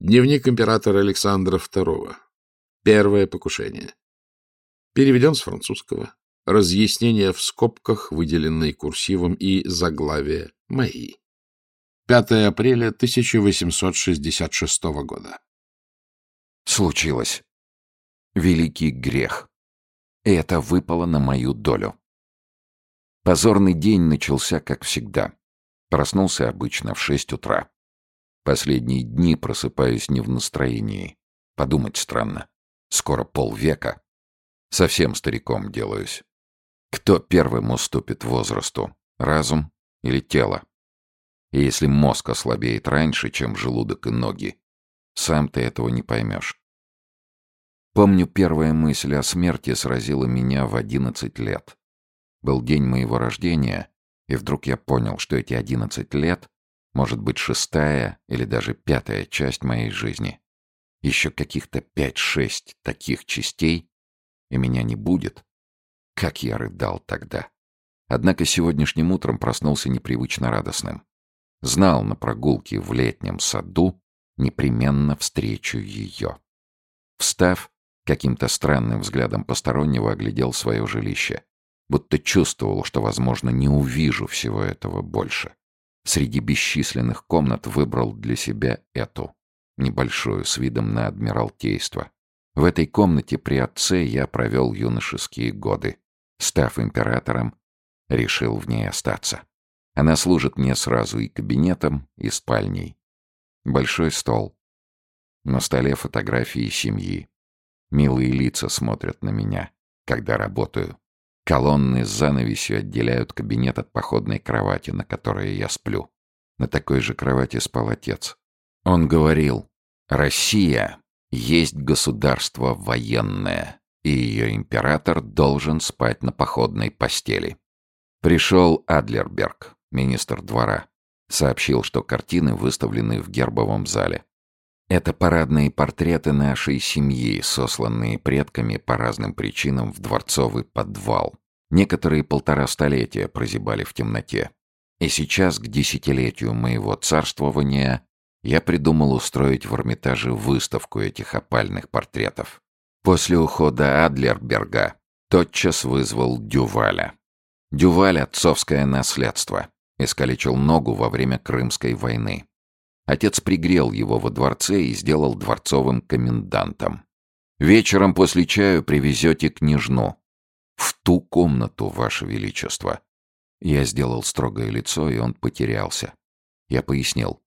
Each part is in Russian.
Дневник императора Александра II. Первое покушение. Переведен с французского. Разъяснение в скобках, выделенные курсивом, и заглавие «Мои». 5 апреля 1866 года. Случилось. Великий грех. И это выпало на мою долю. Позорный день начался, как всегда. Проснулся обычно в шесть утра. Последние дни просыпаюсь не в настроении. Подумать странно. Скоро полвека. Совсем стариком делаюсь. Кто первым уступит возрасту? Разум или тело? И если мозг ослабеет раньше, чем желудок и ноги, сам ты этого не поймешь. Помню, первая мысль о смерти сразила меня в одиннадцать лет. Был день моего рождения, и вдруг я понял, что эти одиннадцать лет может быть шестая или даже пятая часть моей жизни. Еще каких-то пять-шесть таких частей, и меня не будет. Как я рыдал тогда. Однако сегодняшним утром проснулся непривычно радостным. Знал на прогулке в летнем саду непременно встречу ее. Встав, каким-то странным взглядом постороннего оглядел свое жилище будто чувствовал, что, возможно, не увижу всего этого больше. Среди бесчисленных комнат выбрал для себя эту, небольшую, с видом на Адмиралтейство. В этой комнате при отце я провел юношеские годы. Став императором, решил в ней остаться. Она служит мне сразу и кабинетом, и спальней. Большой стол. На столе фотографии семьи. Милые лица смотрят на меня, когда работаю. Колонны с занавесью отделяют кабинет от походной кровати, на которой я сплю. На такой же кровати спал отец. Он говорил, «Россия есть государство военное, и ее император должен спать на походной постели». Пришел Адлерберг, министр двора. Сообщил, что картины выставлены в гербовом зале. Это парадные портреты нашей семьи, сосланные предками по разным причинам в дворцовый подвал. Некоторые полтора столетия прозябали в темноте. И сейчас, к десятилетию моего царствования, я придумал устроить в Эрмитаже выставку этих опальных портретов. После ухода Адлерберга тотчас вызвал Дюваля. Дюваль — отцовское наследство. Искалечил ногу во время Крымской войны. Отец пригрел его во дворце и сделал дворцовым комендантом. Вечером после чаю привезете княжну. В ту комнату, ваше величество. Я сделал строгое лицо, и он потерялся. Я пояснил.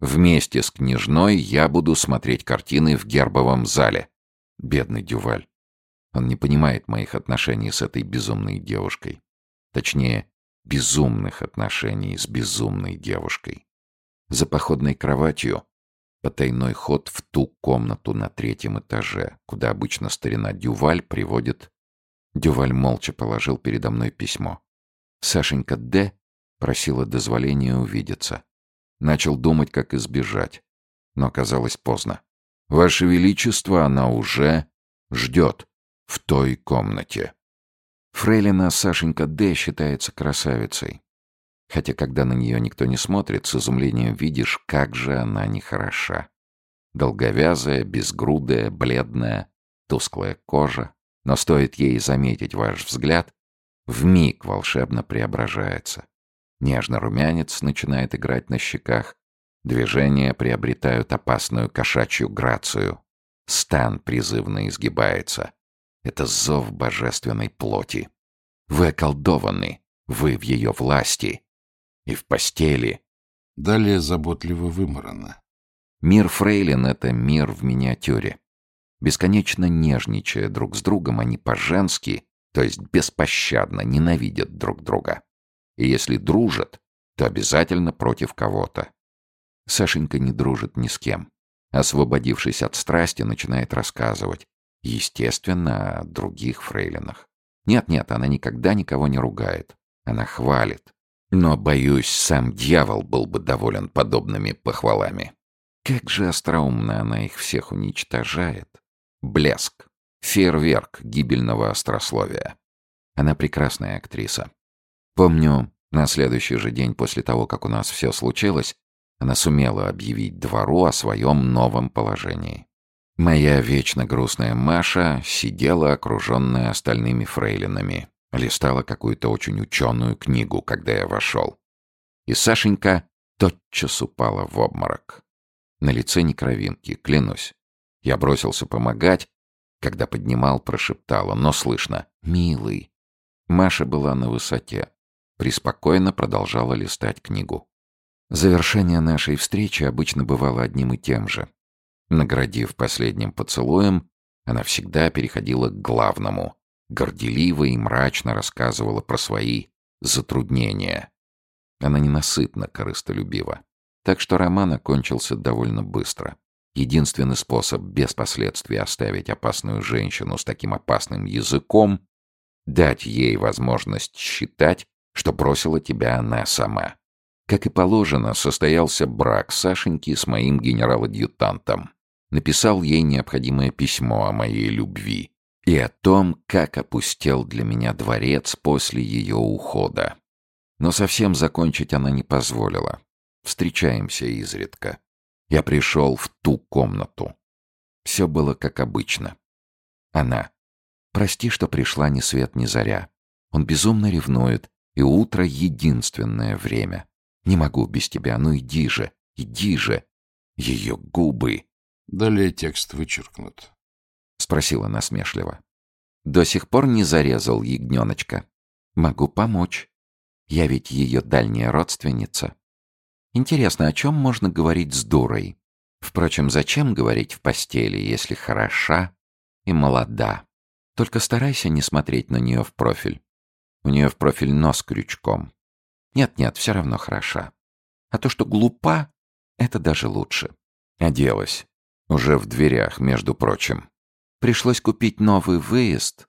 Вместе с княжной я буду смотреть картины в гербовом зале. Бедный Дюваль. Он не понимает моих отношений с этой безумной девушкой. Точнее, безумных отношений с безумной девушкой. За походной кроватью потайной ход в ту комнату на третьем этаже, куда обычно старина Дюваль приводит... Дюваль молча положил передо мной письмо. Сашенька Д. просила дозволения увидеться. Начал думать, как избежать. Но оказалось поздно. «Ваше Величество, она уже ждет в той комнате». Фрейлина Сашенька Д. считается красавицей. Хотя, когда на нее никто не смотрит, с изумлением видишь, как же она нехороша. Долговязая, безгрудая, бледная, тусклая кожа. Но стоит ей заметить ваш взгляд, вмиг волшебно преображается. Нежно румянец начинает играть на щеках, движения приобретают опасную кошачью грацию. Стан призывно изгибается. Это зов божественной плоти. Вы околдованы, вы в ее власти — и в постели. Далее заботливо выморано. Мир фрейлин — это мир в миниатюре. Бесконечно нежничая друг с другом, они по-женски, то есть беспощадно, ненавидят друг друга. И если дружат, то обязательно против кого-то. Сашенька не дружит ни с кем. Освободившись от страсти, начинает рассказывать. Естественно, о других фрейлинах. Нет-нет, она никогда никого не ругает. Она хвалит. Но, боюсь, сам дьявол был бы доволен подобными похвалами. Как же остроумно она их всех уничтожает. Блеск. Фейерверк гибельного острословия. Она прекрасная актриса. Помню, на следующий же день после того, как у нас все случилось, Она сумела объявить двору о своем новом положении. Моя вечно грустная Маша сидела, окруженная остальными фрейлинами, листала какую-то очень ученую книгу, когда я вошел. И Сашенька тотчас упала в обморок. На лице не кровинки, клянусь. Я бросился помогать, когда поднимал, прошептала, но слышно «Милый». Маша была на высоте, приспокойно продолжала листать книгу. Завершение нашей встречи обычно бывало одним и тем же. Наградив последним поцелуем, она всегда переходила к главному, горделиво и мрачно рассказывала про свои затруднения. Она ненасытно корыстолюбива. Так что роман окончился довольно быстро. Единственный способ без последствий оставить опасную женщину с таким опасным языком — дать ей возможность считать, что бросила тебя она сама. Как и положено, состоялся брак Сашеньки с моим генерал-адъютантом. Написал ей необходимое письмо о моей любви и о том, как опустел для меня дворец после ее ухода. Но совсем закончить она не позволила. Встречаемся изредка. Я пришел в ту комнату. Все было как обычно. Она. Прости, что пришла ни свет ни заря. Он безумно ревнует, и утро — единственное время. Не могу без тебя, ну иди же, иди же. Ее губы. Далее текст вычеркнут. Спросила насмешливо. До сих пор не зарезал ягненочка. Могу помочь. Я ведь ее дальняя родственница. Интересно, о чем можно говорить с дурой? Впрочем, зачем говорить в постели, если хороша и молода? Только старайся не смотреть на нее в профиль. У нее в профиль нос крючком. Нет-нет, все равно хороша. А то, что глупа, это даже лучше. Оделась. Уже в дверях, между прочим. Пришлось купить новый выезд.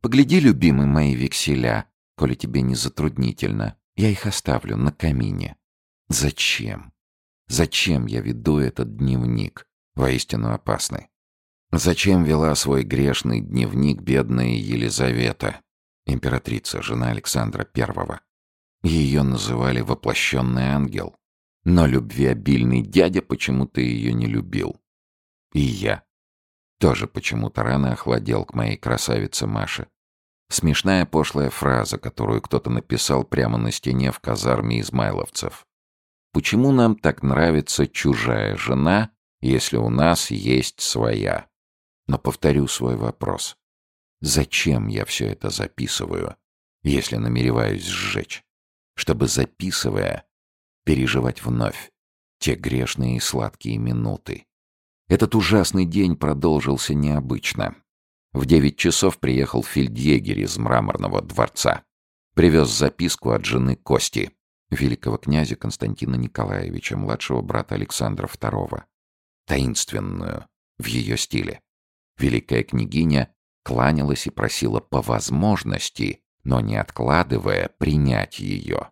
Погляди, любимый, мои векселя, коли тебе не затруднительно. Я их оставлю на камине. Зачем? Зачем я веду этот дневник, воистину опасный? Зачем вела свой грешный дневник бедная Елизавета, императрица, жена Александра I? Ее называли воплощенный ангел. Но любвеобильный дядя почему-то ее не любил. И я. Тоже почему-то рано охладел к моей красавице Маше. Смешная пошлая фраза, которую кто-то написал прямо на стене в казарме измайловцев. Почему нам так нравится чужая жена, если у нас есть своя? Но повторю свой вопрос. Зачем я все это записываю, если намереваюсь сжечь? Чтобы, записывая, переживать вновь те грешные и сладкие минуты. Этот ужасный день продолжился необычно. В девять часов приехал фельдъегерь из мраморного дворца. Привез записку от жены Кости великого князя Константина Николаевича, младшего брата Александра II. Таинственную, в ее стиле. Великая княгиня кланялась и просила по возможности, но не откладывая, принять ее.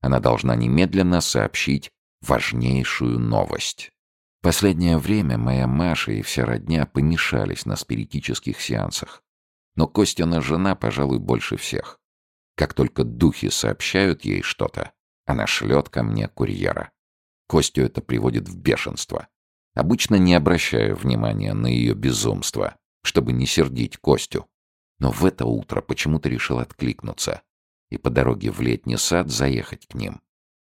Она должна немедленно сообщить важнейшую новость. Последнее время моя Маша и вся родня помешались на спиритических сеансах. Но Костина жена, пожалуй, больше всех. Как только духи сообщают ей что-то, она шлет ко мне курьера. Костю это приводит в бешенство. Обычно не обращаю внимания на ее безумство, чтобы не сердить Костю. Но в это утро почему-то решил откликнуться и по дороге в летний сад заехать к ним.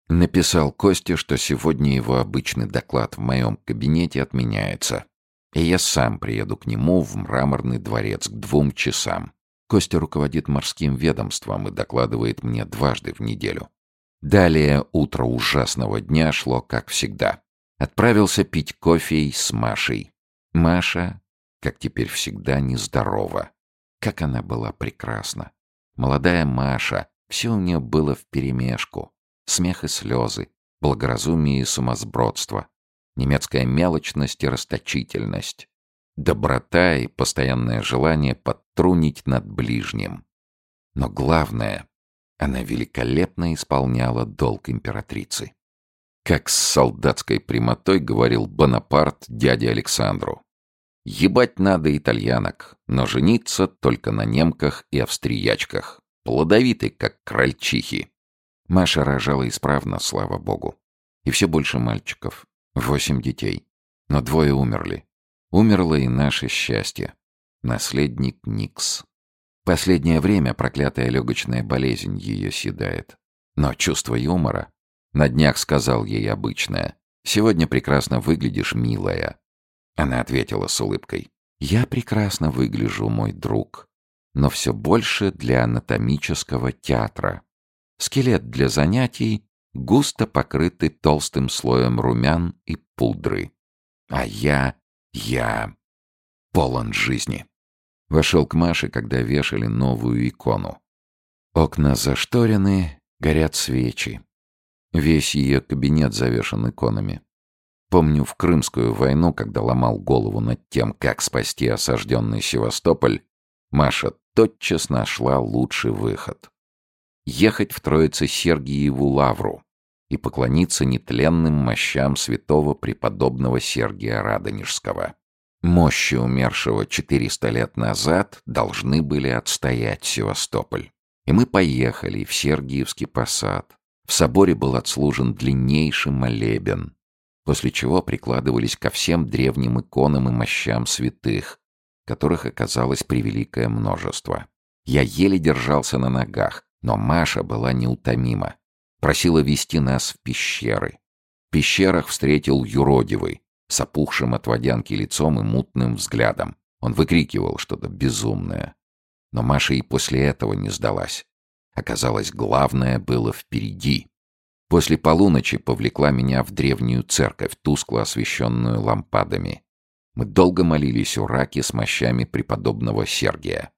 Написал Косте, что сегодня его обычный доклад в моем кабинете отменяется, и я сам приеду к нему в мраморный дворец к двум часам. Костя руководит морским ведомством и докладывает мне дважды в неделю. Далее утро ужасного дня шло как всегда. Отправился пить кофе с Машей. Маша, как теперь всегда, нездорова. Как она была прекрасна. Молодая Маша, все у нее было вперемешку. Смех и слезы, благоразумие и сумасбродство, немецкая мелочность и расточительность, доброта и постоянное желание подтрунить над ближним. Но главное, она великолепно исполняла долг императрицы. Как с солдатской прямотой говорил Бонапарт дяде Александру. Ебать надо итальянок, но жениться только на немках и австриячках. Плодовиты, как крольчихи. Маша рожала исправно, слава богу. И все больше мальчиков. Восемь детей. Но двое умерли. Умерло и наше счастье. Наследник Никс. Последнее время проклятая легочная болезнь ее съедает. Но чувство юмора... На днях сказал ей обычное. «Сегодня прекрасно выглядишь, милая». Она ответила с улыбкой. «Я прекрасно выгляжу, мой друг, но все больше для анатомического театра. Скелет для занятий густо покрытый толстым слоем румян и пудры. А я, я полон жизни». Вошел к Маше, когда вешали новую икону. Окна зашторены, горят свечи. Весь ее кабинет завешан иконами. Помню в Крымскую войну, когда ломал голову над тем, как спасти осажденный Севастополь, Маша тотчас нашла лучший выход. Ехать в Троице-Сергиеву лавру и поклониться нетленным мощам святого преподобного Сергия Радонежского. Мощи умершего 400 лет назад должны были отстоять Севастополь. И мы поехали в Сергиевский посад. В соборе был отслужен длиннейший молебен, после чего прикладывались ко всем древним иконам и мощам святых, которых оказалось превеликое множество. Я еле держался на ногах, но Маша была неутомима. Просила вести нас в пещеры. В пещерах встретил юродивый, с опухшим от водянки лицом и мутным взглядом. Он выкрикивал что-то безумное. Но Маша и после этого не сдалась. Оказалось, главное было впереди. После полуночи повлекла меня в древнюю церковь, тускло освещенную лампадами. Мы долго молились у раки с мощами преподобного Сергия.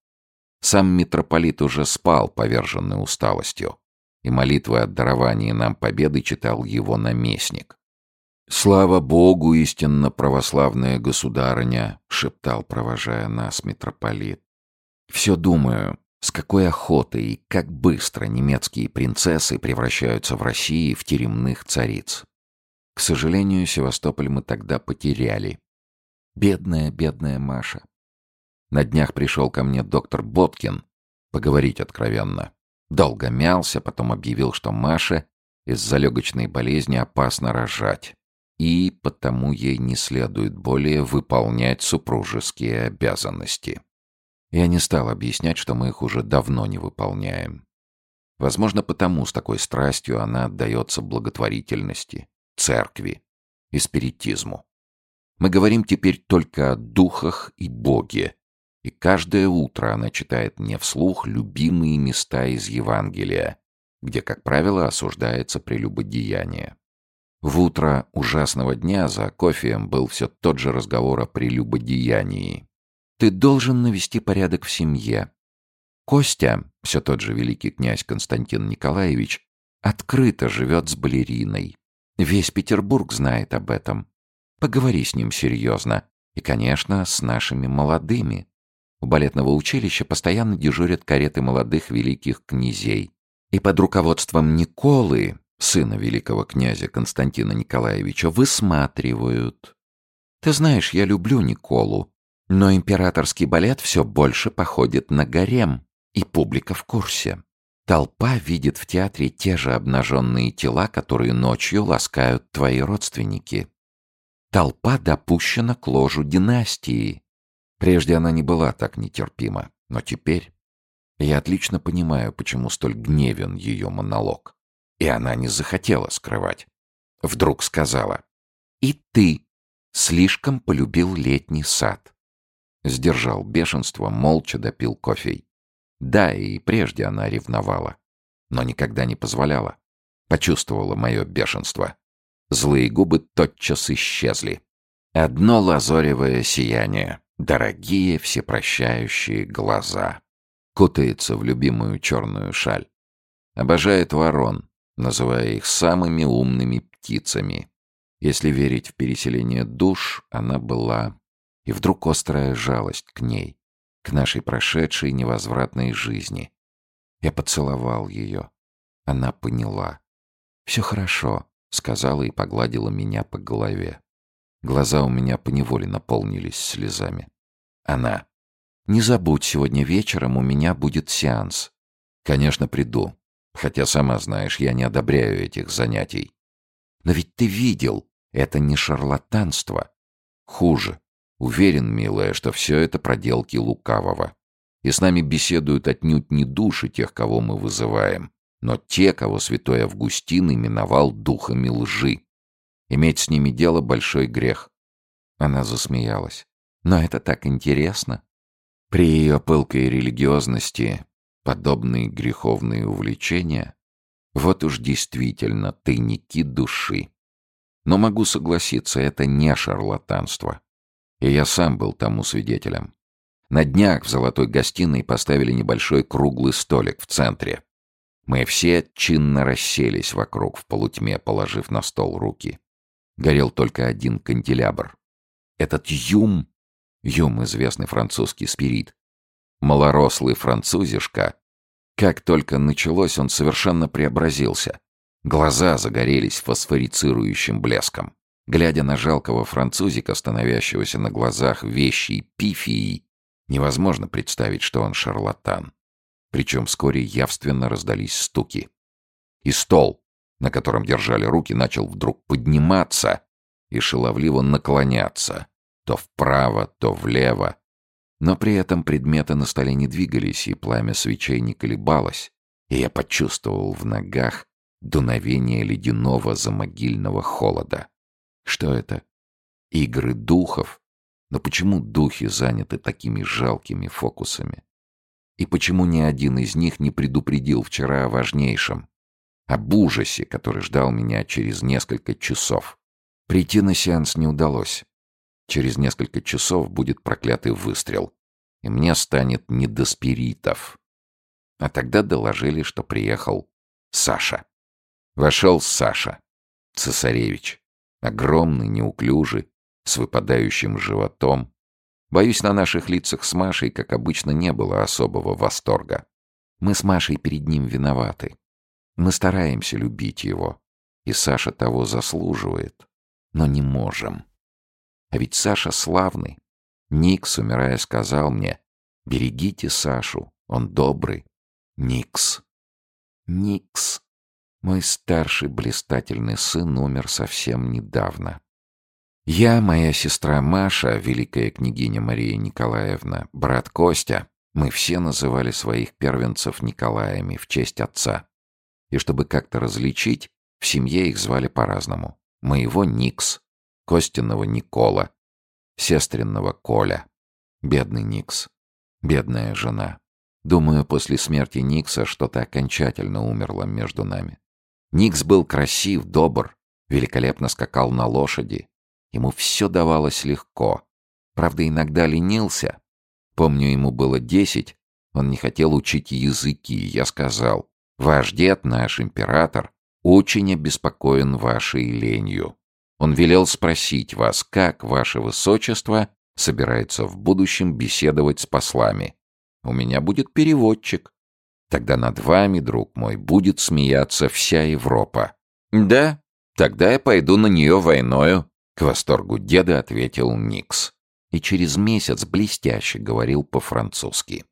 Сам митрополит уже спал, поверженный усталостью, и молитвы о даровании нам победы читал его наместник. «Слава Богу, истинно православная государыня!» — шептал, провожая нас митрополит. «Все думаю, с какой охотой и как быстро немецкие принцессы превращаются в России в теремных цариц. К сожалению, Севастополь мы тогда потеряли. Бедная, бедная Маша. На днях пришел ко мне доктор Боткин поговорить откровенно. Долго мялся, потом объявил, что Маше из-за легочной болезни опасно рожать и потому ей не следует более выполнять супружеские обязанности. Я не стал объяснять, что мы их уже давно не выполняем. Возможно, потому с такой страстью она отдается благотворительности, церкви и спиритизму. Мы говорим теперь только о духах и Боге, и каждое утро она читает мне вслух любимые места из Евангелия, где, как правило, осуждается прелюбодеяние. В утро ужасного дня за кофеем был все тот же разговор о прелюбодеянии. «Ты должен навести порядок в семье. Костя, все тот же великий князь Константин Николаевич, открыто живет с балериной. Весь Петербург знает об этом. Поговори с ним серьезно. И, конечно, с нашими молодыми. У балетного училища постоянно дежурят кареты молодых великих князей. И под руководством Николы сына великого князя Константина Николаевича, высматривают. Ты знаешь, я люблю Николу, но императорский балет все больше походит на гарем, и публика в курсе. Толпа видит в театре те же обнаженные тела, которые ночью ласкают твои родственники. Толпа допущена к ложу династии. Прежде она не была так нетерпима, но теперь... Я отлично понимаю, почему столь гневен ее монолог. И она не захотела скрывать. Вдруг сказала. «И ты слишком полюбил летний сад». Сдержал бешенство, молча допил кофе. Да, и прежде она ревновала, но никогда не позволяла. Почувствовала мое бешенство. Злые губы тотчас исчезли. Одно лазоревое сияние, дорогие всепрощающие глаза. Кутается в любимую черную шаль. Обожает ворон, называя их самыми умными птицами. Если верить в переселение душ, она была... И вдруг острая жалость к ней, к нашей прошедшей невозвратной жизни. Я поцеловал ее. Она поняла. «Все хорошо», — сказала и погладила меня по голове. Глаза у меня поневоле наполнились слезами. Она. «Не забудь, сегодня вечером у меня будет сеанс». «Конечно, приду. Хотя, сама знаешь, я не одобряю этих занятий. Но ведь ты видел, это не шарлатанство. Хуже. Уверен, милая, что все это проделки лукавого. И с нами беседуют отнюдь не души тех, кого мы вызываем, но те, кого святой Августин именовал духами лжи. Иметь с ними дело — большой грех. Она засмеялась. Но это так интересно. При ее пылкой религиозности подобные греховные увлечения — вот уж действительно тайники души. Но могу согласиться, это не шарлатанство. И я сам был тому свидетелем. На днях в золотой гостиной поставили небольшой круглый столик в центре. Мы все чинно расселись вокруг в полутьме, положив на стол руки. Горел только один канделябр. Этот Юм, Юм — известный французский спирит, малорослый французишка, как только началось, он совершенно преобразился. Глаза загорелись фосфорицирующим блеском. Глядя на жалкого французика, становящегося на глазах вещей пифии, невозможно представить, что он шарлатан. Причем вскоре явственно раздались стуки. И стол, на котором держали руки, начал вдруг подниматься и шаловливо наклоняться, то вправо, то влево. Но при этом предметы на столе не двигались, и пламя свечей не колебалось, и я почувствовал в ногах дуновение ледяного замогильного холода. Что это? Игры духов? Но почему духи заняты такими жалкими фокусами? И почему ни один из них не предупредил вчера о важнейшем? Об ужасе, который ждал меня через несколько часов. Прийти на сеанс не удалось. Через несколько часов будет проклятый выстрел. И мне станет не до спиритов. А тогда доложили, что приехал Саша. Вошел Саша, цесаревич, огромный, неуклюжий, с выпадающим животом. Боюсь, на наших лицах с Машей, как обычно, не было особого восторга. Мы с Машей перед ним виноваты. Мы стараемся любить его, и Саша того заслуживает, но не можем. А ведь Саша славный. Никс, умирая, сказал мне, «Берегите Сашу, он добрый». Никс. Никс. Мой старший блистательный сын умер совсем недавно. Я, моя сестра Маша, великая княгиня Мария Николаевна, брат Костя, мы все называли своих первенцев Николаями в честь отца. И чтобы как-то различить, в семье их звали по-разному. Моего Никс, Костиного Никола, сестренного Коля. Бедный Никс. Бедная жена. Думаю, после смерти Никса что-то окончательно умерло между нами. Никс был красив, добр, великолепно скакал на лошади. Ему все давалось легко. Правда, иногда ленился. Помню, ему было десять, он не хотел учить языки. Я сказал, ваш дед, наш император, очень обеспокоен вашей ленью. Он велел спросить вас, как ваше высочество собирается в будущем беседовать с послами. У меня будет переводчик. Тогда над вами, друг мой, будет смеяться вся Европа. Да, тогда я пойду на нее войною, к восторгу деда ответил Никс. И через месяц блестяще говорил по-французски.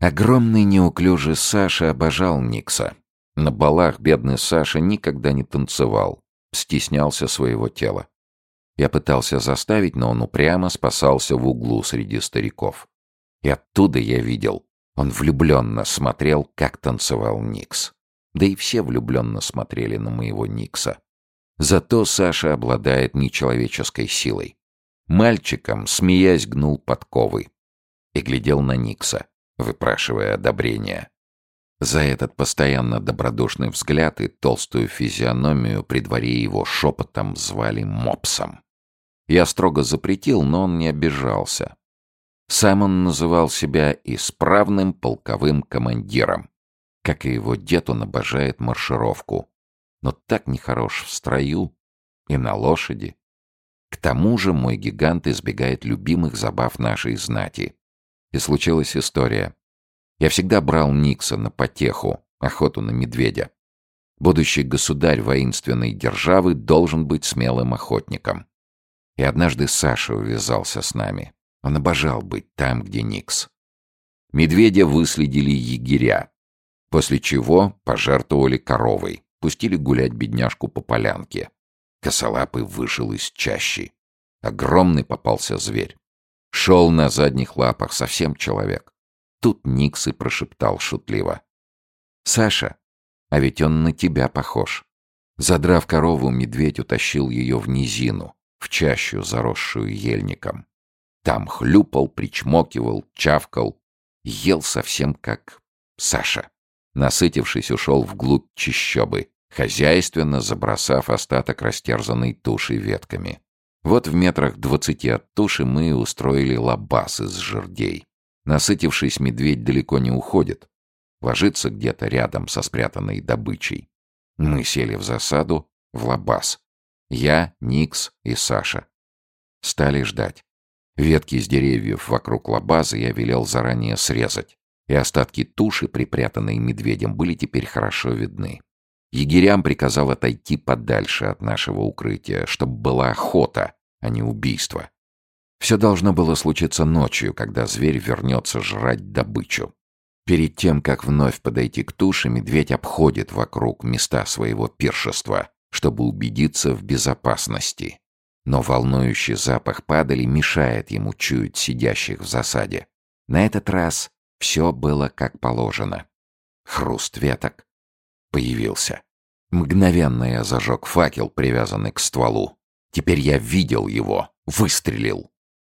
Огромный неуклюжий Саша обожал Никса. На балах бедный Саша никогда не танцевал, стеснялся своего тела. Я пытался заставить, но он упрямо спасался в углу среди стариков. И оттуда я видел, он влюбленно смотрел, как танцевал Никс. Да и все влюбленно смотрели на моего Никса. Зато Саша обладает нечеловеческой силой. Мальчиком, смеясь, гнул подковы. И глядел на Никса, выпрашивая одобрения. За этот постоянно добродушный взгляд и толстую физиономию при дворе его шепотом звали мопсом. Я строго запретил, но он не обижался. Сам он называл себя исправным полковым командиром. Как и его дед, он обожает маршировку. Но так нехорош в строю и на лошади. К тому же мой гигант избегает любимых забав нашей знати. И случилась история. Я всегда брал Никса на потеху, охоту на медведя. Будущий государь воинственной державы должен быть смелым охотником. И однажды Саша увязался с нами. Он обожал быть там, где Никс. Медведя выследили егеря, после чего пожертвовали коровой, пустили гулять бедняжку по полянке. Косолапый вышел из чащи. Огромный попался зверь. Шел на задних лапах, совсем человек. Тут Никс и прошептал шутливо. «Саша, а ведь он на тебя похож». Задрав корову, медведь утащил ее в низину, в чащу, заросшую ельником. Там хлюпал, причмокивал, чавкал, ел совсем как Саша. Насытившись, ушел вглубь чищобы, хозяйственно забросав остаток растерзанной туши ветками. Вот в метрах двадцати от туши мы устроили лабаз из жердей. Насытившись, медведь далеко не уходит. Ложится где-то рядом со спрятанной добычей. Мы сели в засаду, в лабаз. Я, Никс и Саша. Стали ждать. Ветки с деревьев вокруг лабаза я велел заранее срезать, и остатки туши, припрятанной медведем, были теперь хорошо видны. Егерям приказал отойти подальше от нашего укрытия, чтобы была охота, а не убийство. Все должно было случиться ночью, когда зверь вернется жрать добычу. Перед тем, как вновь подойти к туше, медведь обходит вокруг места своего пиршества, чтобы убедиться в безопасности. Но волнующий запах падали мешает ему чуять сидящих в засаде. На этот раз все было как положено. Хруст веток. Появился. Мгновенно я зажег факел, привязанный к стволу. Теперь я видел его, выстрелил.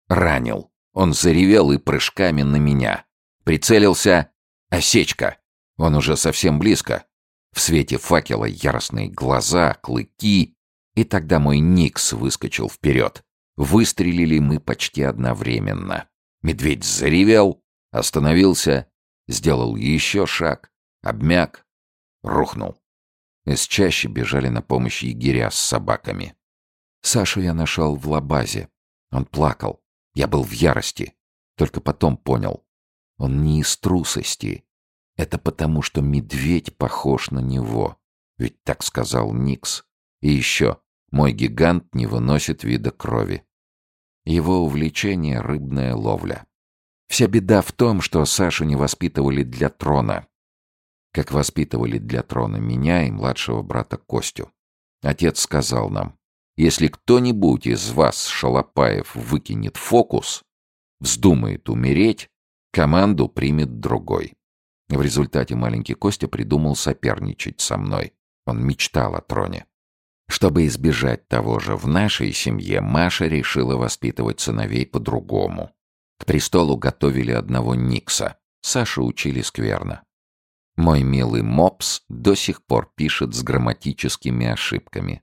Ранил. Он заревел и прыжками на меня. Прицелился. Осечка. Он уже совсем близко. В свете факела яростные глаза, клыки. И тогда мой Никс выскочил вперед. Выстрелили мы почти одновременно. Медведь заревел, остановился, сделал еще шаг, обмяк, рухнул. Из чащи бежали на помощь егеря с собаками. Сашу я нашел в лабазе. Он плакал. Я был в ярости. Только потом понял. Он не из трусости. Это потому, что медведь похож на него. Ведь так сказал Никс. И еще, мой гигант не выносит вида крови. Его увлечение — рыбная ловля. Вся беда в том, что Сашу не воспитывали для трона. Как воспитывали для трона меня и младшего брата Костю. Отец сказал нам, если кто-нибудь из вас, Шалопаев, выкинет фокус, вздумает умереть, команду примет другой. В результате маленький Костя придумал соперничать со мной. Он мечтал о троне. Чтобы избежать того же в нашей семье, Маша решила воспитывать сыновей по-другому. К престолу готовили одного Никса. Сашу учили скверно. Мой милый Мопс до сих пор пишет с грамматическими ошибками.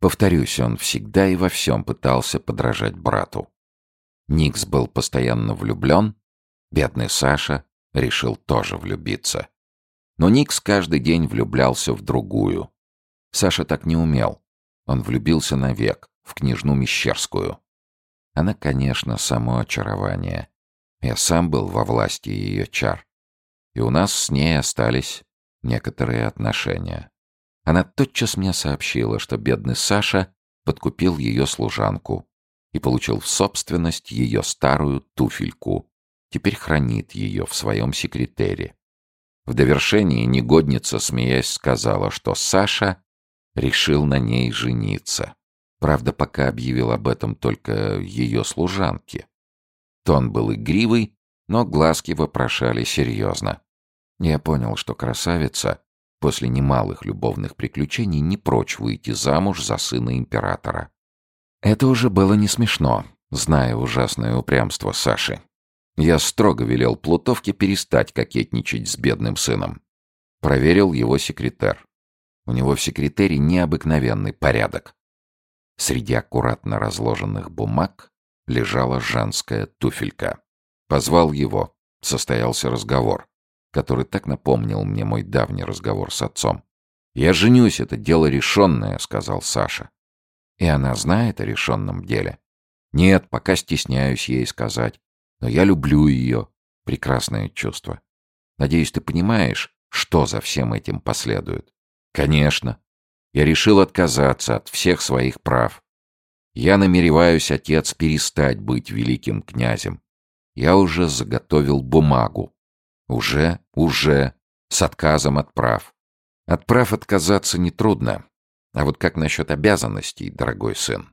Повторюсь, он всегда и во всем пытался подражать брату. Никс был постоянно влюблен, бедный Саша решил тоже влюбиться. Но Никс каждый день влюблялся в другую. Саша так не умел. Он влюбился навек, в княжну Мещерскую. Она, конечно, само очарование. Я сам был во власти ее чар. И у нас с ней остались некоторые отношения. Она тотчас мне сообщила, что бедный Саша подкупил ее служанку и получил в собственность ее старую туфельку. Теперь хранит ее в своем секретере. В довершении негодница, смеясь, сказала, что Саша решил на ней жениться. Правда, пока объявил об этом только ее служанке. Тон был игривый, но глазки вопрошали серьезно. Я понял, что красавица после немалых любовных приключений не прочь выйти замуж за сына императора. Это уже было не смешно, зная ужасное упрямство Саши. Я строго велел Плутовке перестать кокетничать с бедным сыном. Проверил его секретарь. У него в секретаре необыкновенный порядок. Среди аккуратно разложенных бумаг лежала женская туфелька. Позвал его. Состоялся разговор который так напомнил мне мой давний разговор с отцом. «Я женюсь, это дело решенное», — сказал Саша. «И она знает о решенном деле?» «Нет, пока стесняюсь ей сказать. Но я люблю ее. Прекрасное чувство. Надеюсь, ты понимаешь, что за всем этим последует?» «Конечно. Я решил отказаться от всех своих прав. Я намереваюсь, отец, перестать быть великим князем. Я уже заготовил бумагу, уже, уже, с отказом от прав. От прав отказаться нетрудно. А вот как насчет обязанностей, дорогой сын?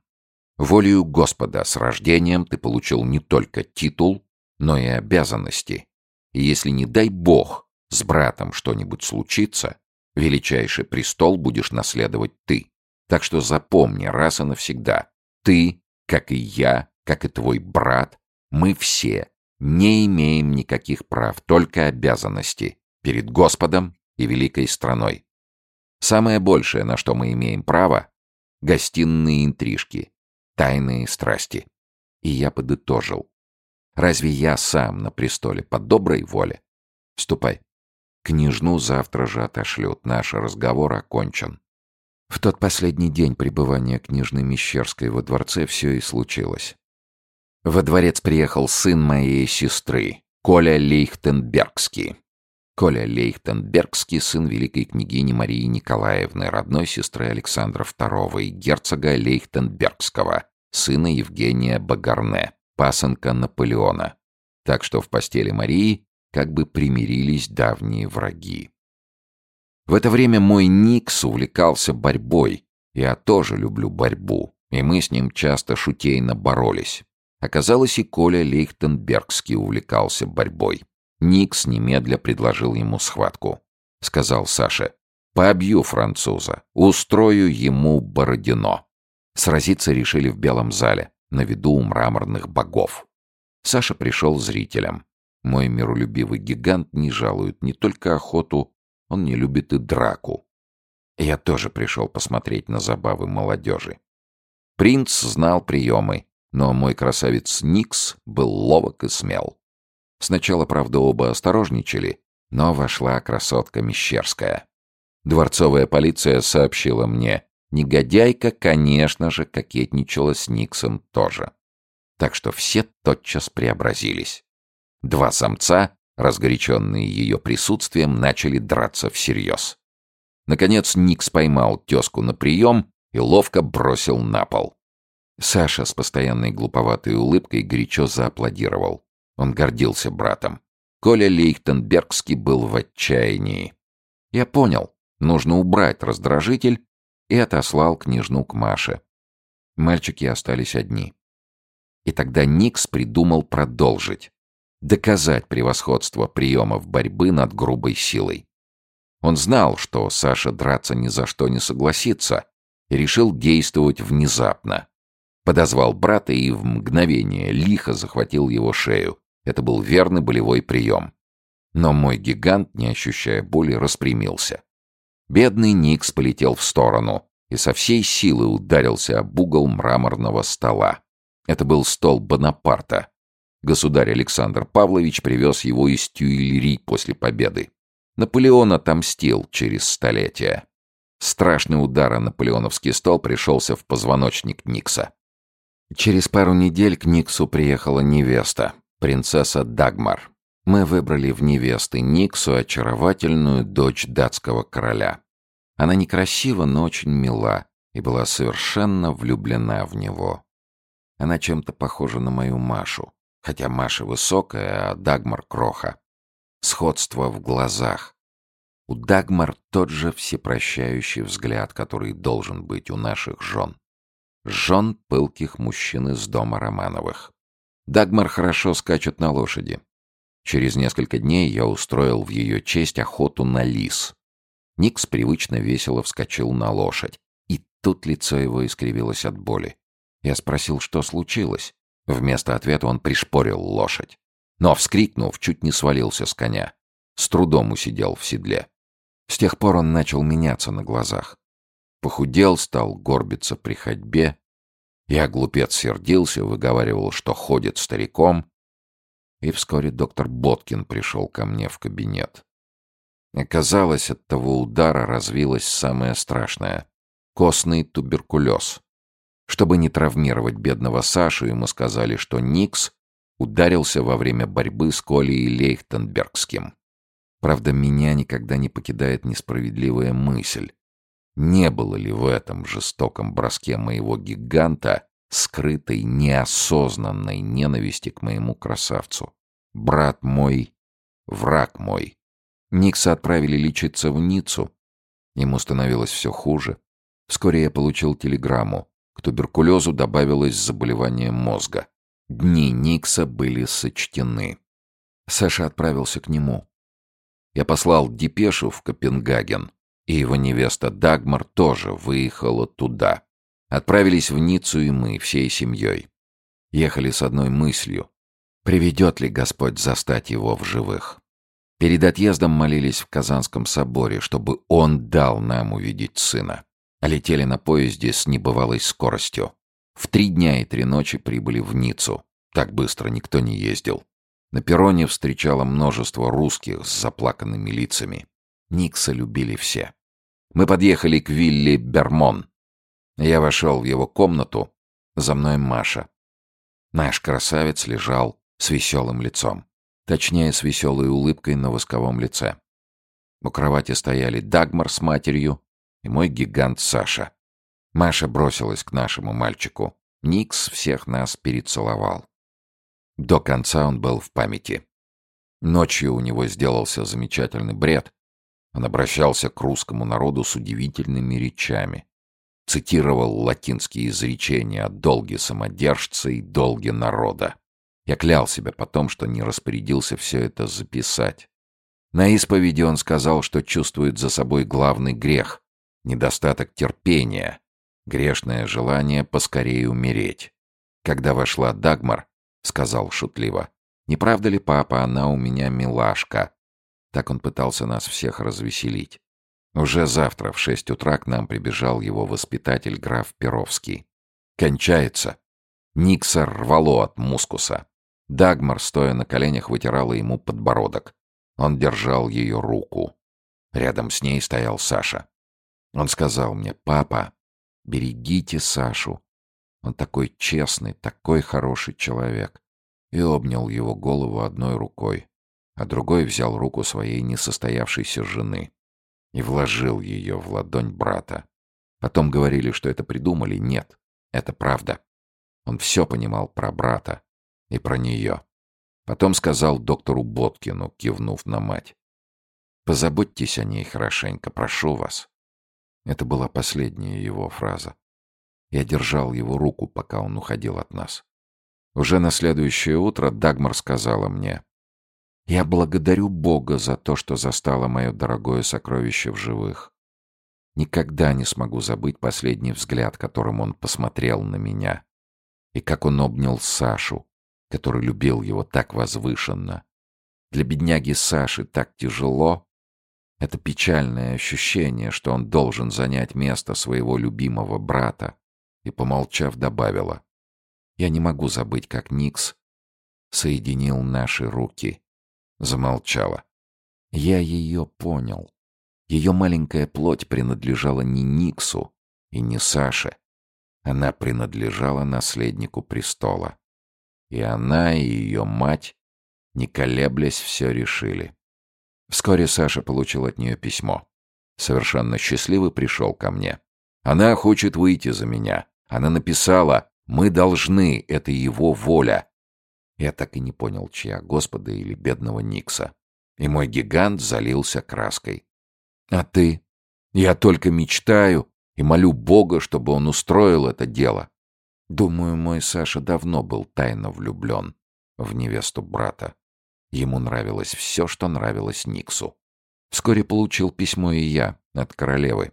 Волею Господа с рождением ты получил не только титул, но и обязанности. И если, не дай Бог, с братом что-нибудь случится, величайший престол будешь наследовать ты. Так что запомни раз и навсегда, ты, как и я, как и твой брат, мы все не имеем никаких прав, только обязанности перед Господом и великой страной. Самое большее, на что мы имеем право — гостиные интрижки, тайные страсти. И я подытожил. Разве я сам на престоле по доброй воле? Ступай. Княжну завтра же отошлют, наш разговор окончен. В тот последний день пребывания княжны Мещерской во дворце все и случилось. Во дворец приехал сын моей сестры, Коля Лейхтенбергский. Коля Лейхтенбергский, сын великой княгини Марии Николаевны, родной сестры Александра II и герцога Лейхтенбергского, сына Евгения Багарне, пасынка Наполеона. Так что в постели Марии как бы примирились давние враги. В это время мой Никс увлекался борьбой. Я тоже люблю борьбу, и мы с ним часто шутейно боролись. Оказалось, и Коля Лейхтенбергский увлекался борьбой. Никс немедля предложил ему схватку. Сказал Саше, «Побью француза, устрою ему Бородино». Сразиться решили в Белом зале, на виду у мраморных богов. Саша пришел зрителем. Мой миролюбивый гигант не жалует не только охоту, он не любит и драку. Я тоже пришел посмотреть на забавы молодежи. Принц знал приемы, но мой красавец Никс был ловок и смел. Сначала, правда, оба осторожничали, но вошла красотка Мещерская. Дворцовая полиция сообщила мне, негодяйка, конечно же, кокетничала с Никсом тоже. Так что все тотчас преобразились. Два самца, разгоряченные ее присутствием, начали драться всерьез. Наконец Никс поймал тезку на прием и ловко бросил на пол. Саша с постоянной глуповатой улыбкой горячо зааплодировал. Он гордился братом. Коля Лейхтенбергский был в отчаянии. Я понял, нужно убрать раздражитель, и отослал княжну к Маше. Мальчики остались одни. И тогда Никс придумал продолжить. Доказать превосходство приемов борьбы над грубой силой. Он знал, что Саша драться ни за что не согласится, и решил действовать внезапно. Подозвал брата и в мгновение лихо захватил его шею, это был верный болевой прием. Но мой гигант, не ощущая боли, распрямился. Бедный Никс полетел в сторону и со всей силы ударился об угол мраморного стола. Это был стол Бонапарта. Государь Александр Павлович привез его из Тюильри после победы. Наполеон отомстил через столетия. Страшный удар о наполеоновский стол пришелся в позвоночник Никса. Через пару недель к Никсу приехала невеста принцесса Дагмар. Мы выбрали в невесты Никсу очаровательную дочь датского короля. Она некрасива, но очень мила и была совершенно влюблена в него. Она чем-то похожа на мою Машу, хотя Маша высокая, а Дагмар кроха. Сходство в глазах. У Дагмар тот же всепрощающий взгляд, который должен быть у наших жен. Жен пылких мужчин из дома Романовых. Дагмар хорошо скачет на лошади. Через несколько дней я устроил в ее честь охоту на лис. Никс привычно весело вскочил на лошадь, и тут лицо его искривилось от боли. Я спросил, что случилось. Вместо ответа он пришпорил лошадь. Но, вскрикнув, чуть не свалился с коня. С трудом усидел в седле. С тех пор он начал меняться на глазах. Похудел, стал горбиться при ходьбе, я, глупец, сердился, выговаривал, что ходит стариком. И вскоре доктор Боткин пришел ко мне в кабинет. Оказалось, от того удара развилось самое страшное — костный туберкулез. Чтобы не травмировать бедного Сашу, ему сказали, что Никс ударился во время борьбы с Колей Лейхтенбергским. Правда, меня никогда не покидает несправедливая мысль. Не было ли в этом жестоком броске моего гиганта скрытой, неосознанной ненависти к моему красавцу? Брат мой, враг мой. Никса отправили лечиться в Ниццу. Ему становилось все хуже. Вскоре я получил телеграмму. К туберкулезу добавилось заболевание мозга. Дни Никса были сочтены. Саша отправился к нему. Я послал депешу в Копенгаген, и его невеста Дагмар тоже выехала туда. Отправились в Ниццу и мы, всей семьей. Ехали с одной мыслью. Приведет ли Господь застать его в живых? Перед отъездом молились в Казанском соборе, чтобы он дал нам увидеть сына. Летели на поезде с небывалой скоростью. В три дня и три ночи прибыли в Ниццу. Так быстро никто не ездил. На перроне встречало множество русских с заплаканными лицами. Никса любили все. Мы подъехали к вилле Бермон. Я вошел в его комнату. За мной Маша. Наш красавец лежал с веселым лицом. Точнее, с веселой улыбкой на восковом лице. У кровати стояли Дагмар с матерью и мой гигант Саша. Маша бросилась к нашему мальчику. Никс всех нас перецеловал. До конца он был в памяти. Ночью у него сделался замечательный бред. Он обращался к русскому народу с удивительными речами. Цитировал латинские изречения о долге самодержца и долге народа. Я клял себя потом, что не распорядился все это записать. На исповеди он сказал, что чувствует за собой главный грех — недостаток терпения, грешное желание поскорее умереть. Когда вошла Дагмар, сказал шутливо, «Не правда ли, папа, она у меня милашка?» Так он пытался нас всех развеселить. Уже завтра в шесть утра к нам прибежал его воспитатель граф Перовский. «Кончается!» Никса рвало от мускуса. Дагмар, стоя на коленях, вытирала ему подбородок. Он держал ее руку. Рядом с ней стоял Саша. Он сказал мне, «Папа, берегите Сашу. Он такой честный, такой хороший человек». И обнял его голову одной рукой, а другой взял руку своей несостоявшейся жены и вложил ее в ладонь брата. Потом говорили, что это придумали. Нет, это правда. Он все понимал про брата и про нее. Потом сказал доктору Боткину, кивнув на мать. «Позаботьтесь о ней хорошенько, прошу вас». Это была последняя его фраза. Я держал его руку, пока он уходил от нас. Уже на следующее утро Дагмар сказала мне, «Я благодарю Бога за то, что застало мое дорогое сокровище в живых. Никогда не смогу забыть последний взгляд, которым он посмотрел на меня, и как он обнял Сашу, который любил его так возвышенно. Для бедняги Саши так тяжело. Это печальное ощущение, что он должен занять место своего любимого брата. И, помолчав, добавила. Я не могу забыть, как Никс соединил наши руки. Замолчала. Я ее понял. Ее маленькая плоть принадлежала не Никсу и не Саше. Она принадлежала наследнику престола. И она, и ее мать, не колеблясь, все решили. Вскоре Саша получил от нее письмо. Совершенно счастливый пришел ко мне. Она хочет выйти за меня. Она написала «Мы должны, это его воля». Я так и не понял, чья, Господа или бедного Никса. И мой гигант залился краской. «А ты?» «Я только мечтаю и молю Бога, чтобы он устроил это дело. Думаю, мой Саша давно был тайно влюблен в невесту брата. Ему нравилось все, что нравилось Никсу. Вскоре получил письмо и я от королевы.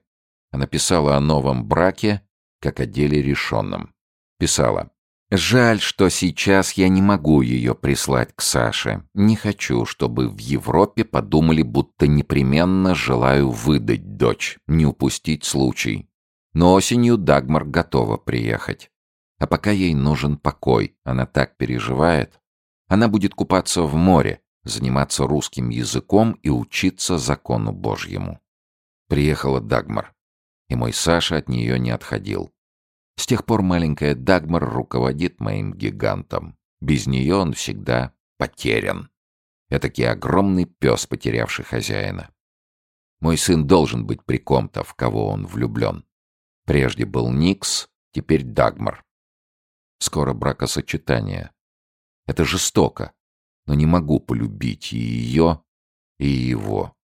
Она писала о новом браке, как о деле решенном. Писала. «Жаль, что сейчас я не могу ее прислать к Саше. Не хочу, чтобы в Европе подумали, будто непременно желаю выдать дочь, не упустить случай. Но осенью Дагмар готова приехать. А пока ей нужен покой, она так переживает. Она будет купаться в море, заниматься русским языком и учиться закону Божьему. Приехала Дагмар, и мой Саша от нее не отходил. С тех пор маленькая Дагмар руководит моим гигантом. Без нее он всегда потерян. Этакий огромный пес, потерявший хозяина. Мой сын должен быть при ком-то, в кого он влюблен. Прежде был Никс, теперь Дагмар. Скоро бракосочетание. Это жестоко, но не могу полюбить и ее, и его.